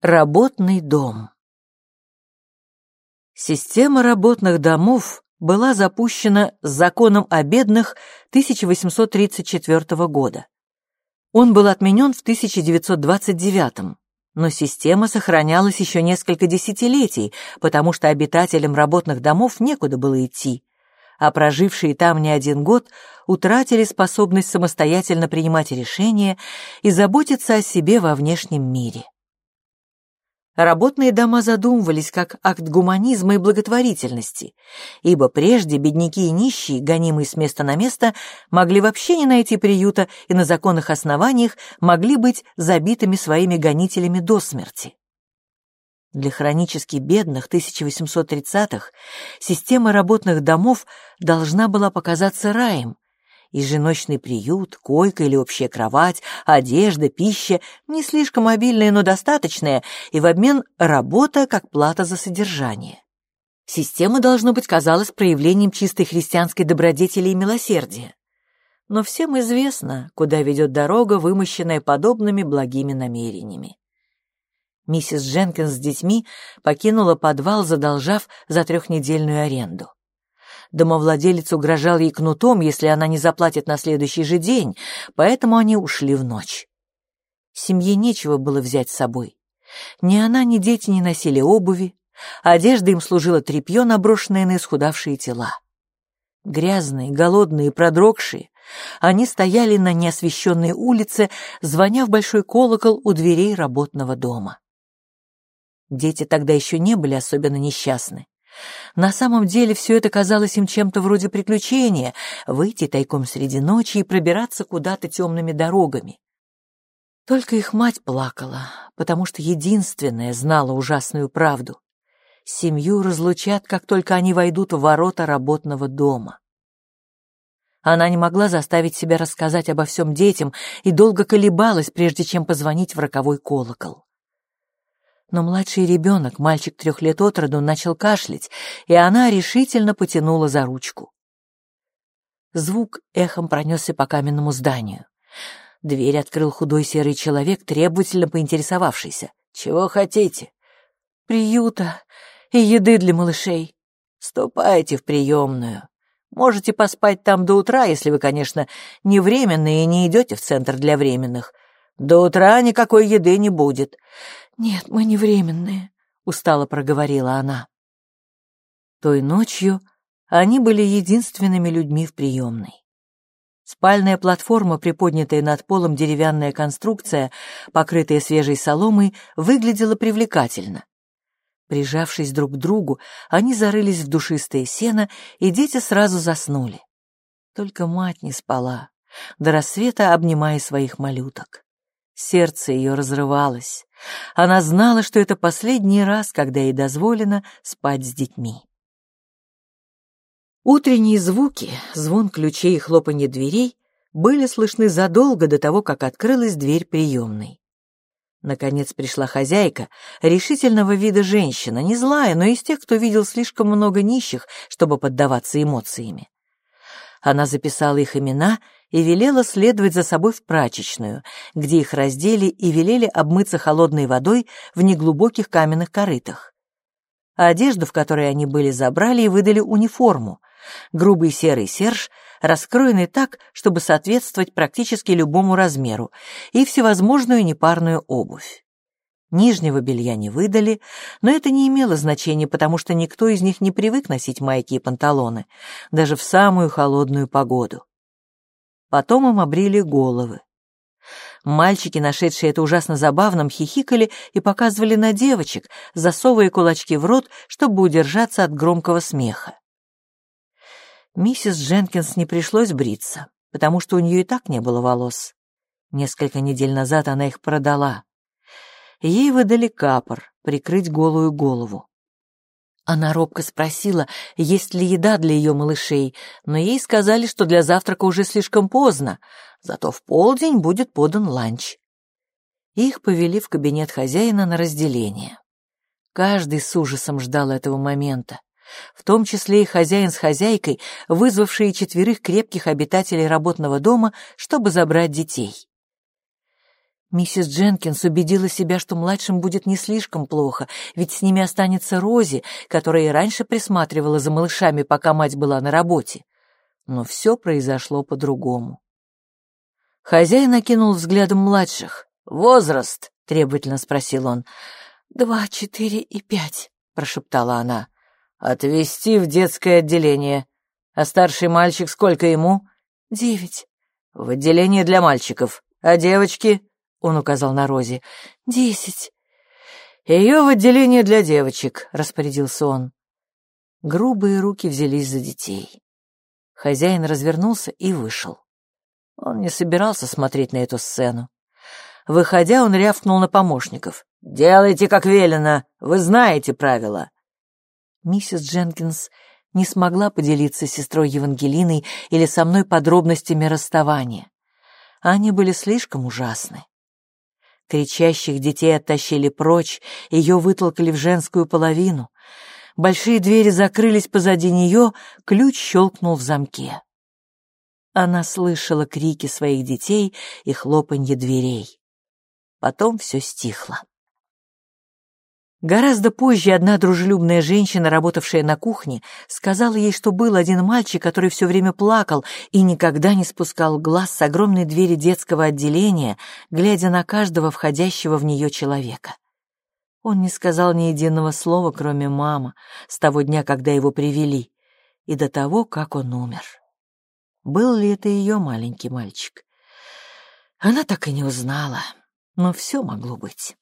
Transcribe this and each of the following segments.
Работный дом. Система работных домов была запущена законом о бедных 1834 года. Он был отменен в 1929, но система сохранялась еще несколько десятилетий, потому что обитателям работных домов некуда было идти, а прожившие там не один год утратили способность самостоятельно принимать решения и заботиться о себе во внешнем мире. Работные дома задумывались как акт гуманизма и благотворительности, ибо прежде бедняки и нищие, гонимые с места на место, могли вообще не найти приюта и на законных основаниях могли быть забитыми своими гонителями до смерти. Для хронически бедных 1830-х система работных домов должна была показаться раем, еженочный приют, койка или общая кровать, одежда, пища, не слишком обильная, но достаточная, и в обмен работа как плата за содержание. Система, должно быть, казалась проявлением чистой христианской добродетели и милосердия. Но всем известно, куда ведет дорога, вымощенная подобными благими намерениями. Миссис Дженкинс с детьми покинула подвал, задолжав за трехнедельную аренду. Домовладелец угрожал ей кнутом, если она не заплатит на следующий же день, поэтому они ушли в ночь. Семье нечего было взять с собой. Ни она, ни дети не носили обуви, одежда им служила тряпье, наброшенное на исхудавшие тела. Грязные, голодные, продрогшие, они стояли на неосвещенной улице, звоня в большой колокол у дверей работного дома. Дети тогда еще не были особенно несчастны. На самом деле все это казалось им чем-то вроде приключения — выйти тайком среди ночи и пробираться куда-то темными дорогами. Только их мать плакала, потому что единственная знала ужасную правду. Семью разлучат, как только они войдут в ворота работного дома. Она не могла заставить себя рассказать обо всем детям и долго колебалась, прежде чем позвонить в роковой колокол но младший ребенок, мальчик трех лет от роду, начал кашлять, и она решительно потянула за ручку. Звук эхом пронесся по каменному зданию. Дверь открыл худой серый человек, требовательно поинтересовавшийся. «Чего хотите?» «Приюта и еды для малышей». «Ступайте в приемную. Можете поспать там до утра, если вы, конечно, не временные и не идете в центр для временных. До утра никакой еды не будет. «Нет, мы не временные», — устало проговорила она. Той ночью они были единственными людьми в приемной. Спальная платформа, приподнятая над полом деревянная конструкция, покрытая свежей соломой, выглядела привлекательно. Прижавшись друг к другу, они зарылись в душистое сено, и дети сразу заснули. Только мать не спала, до рассвета обнимая своих малюток. Сердце ее разрывалось. Она знала, что это последний раз, когда ей дозволено спать с детьми. Утренние звуки, звон ключей и хлопанье дверей были слышны задолго до того, как открылась дверь приемной. Наконец пришла хозяйка, решительного вида женщина, не злая, но из тех, кто видел слишком много нищих, чтобы поддаваться эмоциями. Она записала их имена и велела следовать за собой в прачечную, где их раздели и велели обмыться холодной водой в неглубоких каменных корытах. одежду, в которой они были, забрали и выдали униформу, грубый серый серж, раскроенный так, чтобы соответствовать практически любому размеру, и всевозможную непарную обувь. Нижнего белья не выдали, но это не имело значения, потому что никто из них не привык носить майки и панталоны, даже в самую холодную погоду. Потом им обрили головы. Мальчики, нашедшие это ужасно забавным, хихикали и показывали на девочек, засовывая кулачки в рот, чтобы удержаться от громкого смеха. Миссис Дженкинс не пришлось бриться, потому что у нее и так не было волос. Несколько недель назад она их продала ей выдали капор, прикрыть голую голову. Она робко спросила, есть ли еда для ее малышей, но ей сказали, что для завтрака уже слишком поздно, зато в полдень будет подан ланч. Их повели в кабинет хозяина на разделение. Каждый с ужасом ждал этого момента, в том числе и хозяин с хозяйкой, вызвавшие четверых крепких обитателей работного дома, чтобы забрать детей. Миссис Дженкинс убедила себя, что младшим будет не слишком плохо, ведь с ними останется Рози, которая и раньше присматривала за малышами, пока мать была на работе. Но все произошло по-другому. Хозяин окинул взглядом младших. «Возраст?» — требовательно спросил он. «Два, четыре и пять», — прошептала она. «Отвезти в детское отделение. А старший мальчик сколько ему?» «Девять». «В отделение для мальчиков. А девочки?» — он указал на Рози. «Десять». «Ее в отделение для девочек», — распорядился он. Грубые руки взялись за детей. Хозяин развернулся и вышел. Он не собирался смотреть на эту сцену. Выходя, он рявкнул на помощников. «Делайте, как велено! Вы знаете правила!» Миссис Дженкинс не смогла поделиться с сестрой Евангелиной или со мной подробностями расставания. Они были слишком ужасны. Кричащих детей оттащили прочь, ее вытолкали в женскую половину. Большие двери закрылись позади нее, ключ щелкнул в замке. Она слышала крики своих детей и хлопанье дверей. Потом все стихло. Гораздо позже одна дружелюбная женщина, работавшая на кухне, сказала ей, что был один мальчик, который все время плакал и никогда не спускал глаз с огромной двери детского отделения, глядя на каждого входящего в нее человека. Он не сказал ни единого слова, кроме «мама», с того дня, когда его привели, и до того, как он умер. Был ли это ее маленький мальчик? Она так и не узнала, но все могло быть.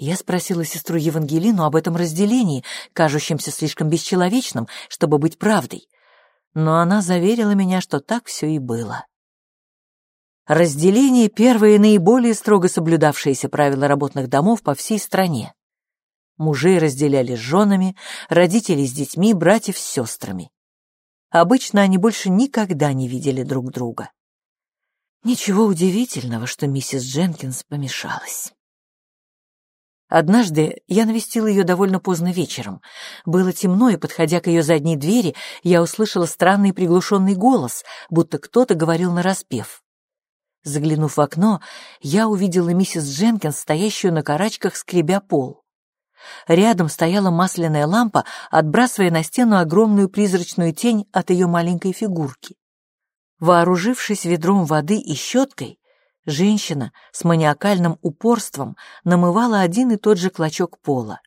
Я спросила сестру Евангелину об этом разделении, кажущемся слишком бесчеловечным, чтобы быть правдой. Но она заверила меня, что так все и было. Разделение — первое наиболее строго соблюдавшееся правило работных домов по всей стране. Мужей разделяли с женами, родителей с детьми, братьев с сестрами. Обычно они больше никогда не видели друг друга. Ничего удивительного, что миссис Дженкинс помешалась. Однажды я навестила ее довольно поздно вечером. Было темно, и, подходя к ее задней двери, я услышала странный приглушенный голос, будто кто-то говорил нараспев. Заглянув в окно, я увидела миссис Дженкинс, стоящую на карачках, скребя пол. Рядом стояла масляная лампа, отбрасывая на стену огромную призрачную тень от ее маленькой фигурки. Вооружившись ведром воды и щеткой, Женщина с маниакальным упорством намывала один и тот же клочок пола.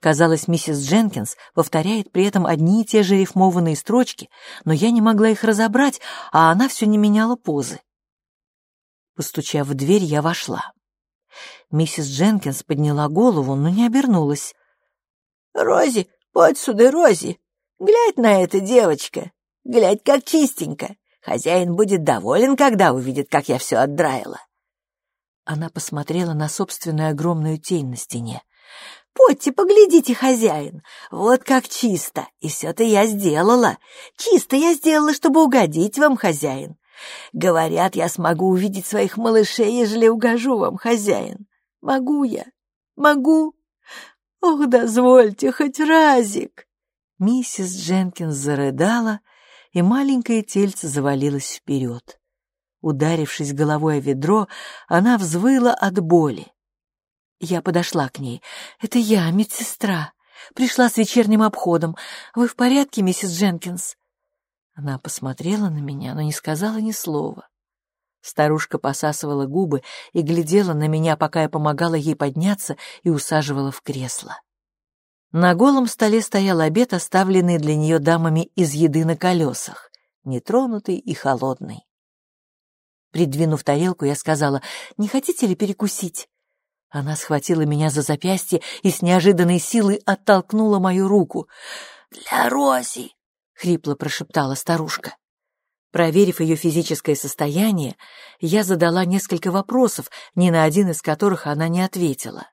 Казалось, миссис Дженкинс повторяет при этом одни и те же рифмованные строчки, но я не могла их разобрать, а она все не меняла позы. Постучав в дверь, я вошла. Миссис Дженкинс подняла голову, но не обернулась. «Рози, подсюда, Рози! Глядь на это, девочка! Глядь, как чистенько! Хозяин будет доволен, когда увидит, как я все отдраила. Она посмотрела на собственную огромную тень на стене. «Потти, поглядите, хозяин, вот как чисто, и все-то я сделала. Чисто я сделала, чтобы угодить вам, хозяин. Говорят, я смогу увидеть своих малышей, ежели угожу вам, хозяин. Могу я? Могу? Ох, дозвольте, хоть разик!» Миссис Дженкинс зарыдала, и маленькое тельце завалилось вперед. Ударившись головой о ведро, она взвыла от боли. Я подошла к ней. «Это я, медсестра. Пришла с вечерним обходом. Вы в порядке, миссис Дженкинс?» Она посмотрела на меня, но не сказала ни слова. Старушка посасывала губы и глядела на меня, пока я помогала ей подняться и усаживала в кресло. На голом столе стоял обед, оставленный для нее дамами из еды на колесах, нетронутый и холодный. Придвинув тарелку, я сказала, «Не хотите ли перекусить?» Она схватила меня за запястье и с неожиданной силой оттолкнула мою руку. «Для Рози!» — хрипло прошептала старушка. Проверив ее физическое состояние, я задала несколько вопросов, ни на один из которых она не ответила.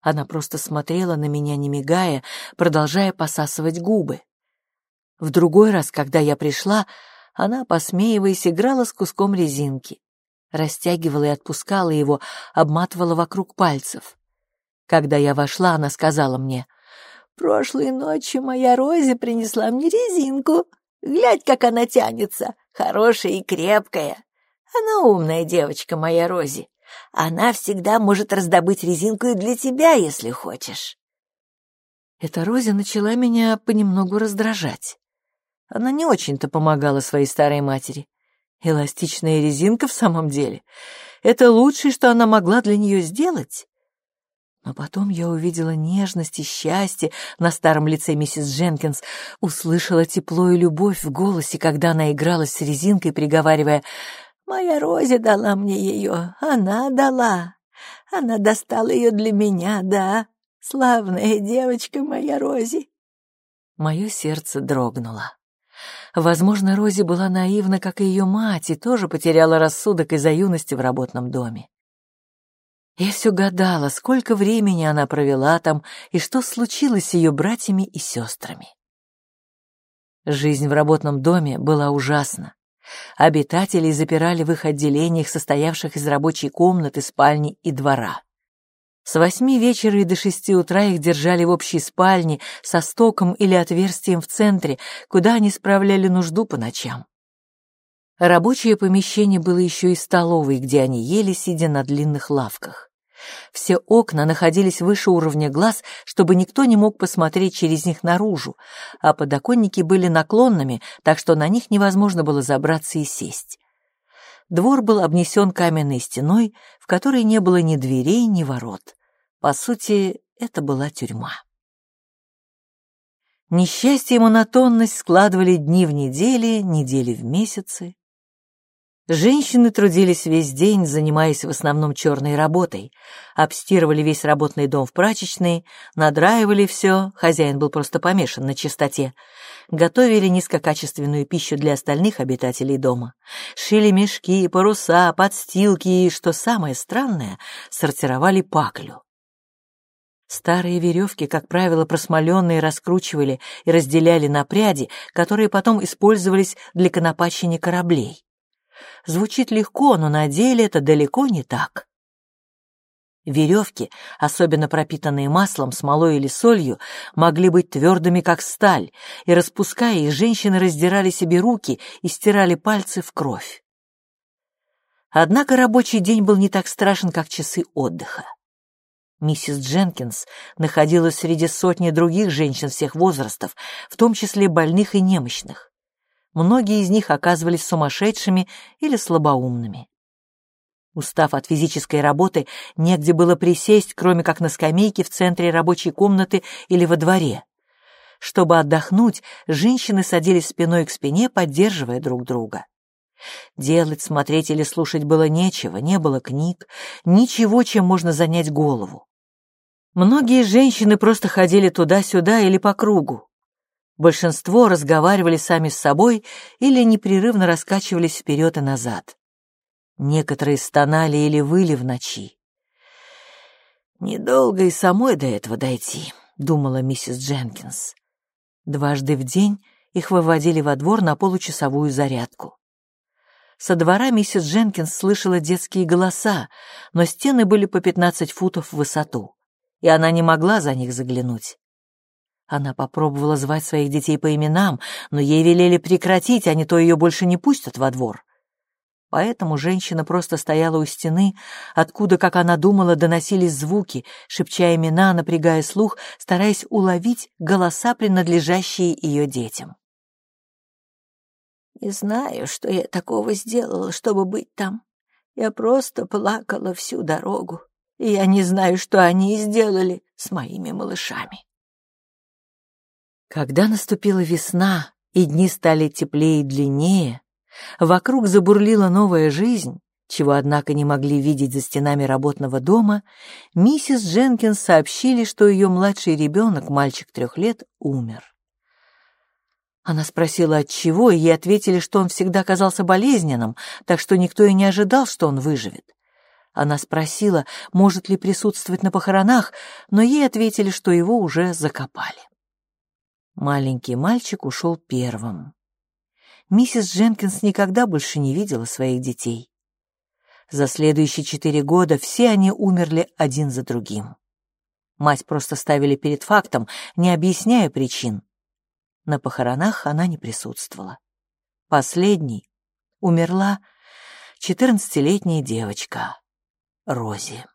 Она просто смотрела на меня, не мигая, продолжая посасывать губы. В другой раз, когда я пришла, она, посмеиваясь, играла с куском резинки. Растягивала и отпускала его, обматывала вокруг пальцев. Когда я вошла, она сказала мне, «Прошлой ночью моя Рози принесла мне резинку. Глядь, как она тянется, хорошая и крепкая. Она умная девочка, моя Рози. Она всегда может раздобыть резинку и для тебя, если хочешь». Эта Рози начала меня понемногу раздражать. Она не очень-то помогала своей старой матери. Эластичная резинка в самом деле. Это лучшее, что она могла для нее сделать. Но потом я увидела нежность и счастье на старом лице миссис Дженкинс, услышала тепло и любовь в голосе, когда она играла с резинкой, приговаривая «Моя Рози дала мне ее, она дала. Она достала ее для меня, да. Славная девочка моя Рози». Мое сердце дрогнуло. Возможно, Рози была наивна, как и ее мать, и тоже потеряла рассудок из-за юности в работном доме. Я все гадала, сколько времени она провела там и что случилось с ее братьями и сестрами. Жизнь в работном доме была ужасна. Обитателей запирали в их отделениях, состоявших из рабочей комнаты, спальни и двора. С восьми вечера и до шести утра их держали в общей спальне со стоком или отверстием в центре, куда они справляли нужду по ночам. Рабочее помещение было еще и столовой, где они ели, сидя на длинных лавках. Все окна находились выше уровня глаз, чтобы никто не мог посмотреть через них наружу, а подоконники были наклонными, так что на них невозможно было забраться и сесть. Двор был обнесен каменной стеной, в которой не было ни дверей, ни ворот. По сути, это была тюрьма. Несчастье и монотонность складывали дни в недели, недели в месяцы. Женщины трудились весь день, занимаясь в основном черной работой, обстирывали весь работный дом в прачечной, надраивали все, хозяин был просто помешан на чистоте, готовили низкокачественную пищу для остальных обитателей дома, шили мешки, паруса, подстилки и, что самое странное, сортировали паклю. Старые веревки, как правило, просмоленные раскручивали и разделяли на пряди, которые потом использовались для конопачения кораблей. Звучит легко, но на деле это далеко не так. Веревки, особенно пропитанные маслом, смолой или солью, могли быть твердыми, как сталь, и, распуская их, женщины раздирали себе руки и стирали пальцы в кровь. Однако рабочий день был не так страшен, как часы отдыха. Миссис Дженкинс находилась среди сотни других женщин всех возрастов, в том числе больных и немощных. Многие из них оказывались сумасшедшими или слабоумными. Устав от физической работы, негде было присесть, кроме как на скамейке в центре рабочей комнаты или во дворе. Чтобы отдохнуть, женщины садились спиной к спине, поддерживая друг друга. Делать, смотреть или слушать было нечего, не было книг, ничего, чем можно занять голову. Многие женщины просто ходили туда-сюда или по кругу. Большинство разговаривали сами с собой или непрерывно раскачивались вперед и назад. Некоторые стонали или выли в ночи. «Недолго и самой до этого дойти», — думала миссис Дженкинс. Дважды в день их выводили во двор на получасовую зарядку. Со двора миссис Дженкинс слышала детские голоса, но стены были по 15 футов в высоту и она не могла за них заглянуть. Она попробовала звать своих детей по именам, но ей велели прекратить, а не то ее больше не пустят во двор. Поэтому женщина просто стояла у стены, откуда, как она думала, доносились звуки, шепча имена, напрягая слух, стараясь уловить голоса, принадлежащие ее детям. «Не знаю, что я такого сделала, чтобы быть там. Я просто плакала всю дорогу и я не знаю, что они сделали с моими малышами. Когда наступила весна, и дни стали теплее и длиннее, вокруг забурлила новая жизнь, чего, однако, не могли видеть за стенами работного дома, миссис Дженкинс сообщили, что ее младший ребенок, мальчик трех лет, умер. Она спросила, от чего, и ей ответили, что он всегда казался болезненным, так что никто и не ожидал, что он выживет. Она спросила, может ли присутствовать на похоронах, но ей ответили, что его уже закопали. Маленький мальчик ушел первым. Миссис Дженкинс никогда больше не видела своих детей. За следующие четыре года все они умерли один за другим. Мать просто ставили перед фактом, не объясняя причин. На похоронах она не присутствовала. Последней умерла четырнадцатилетняя девочка. Рози.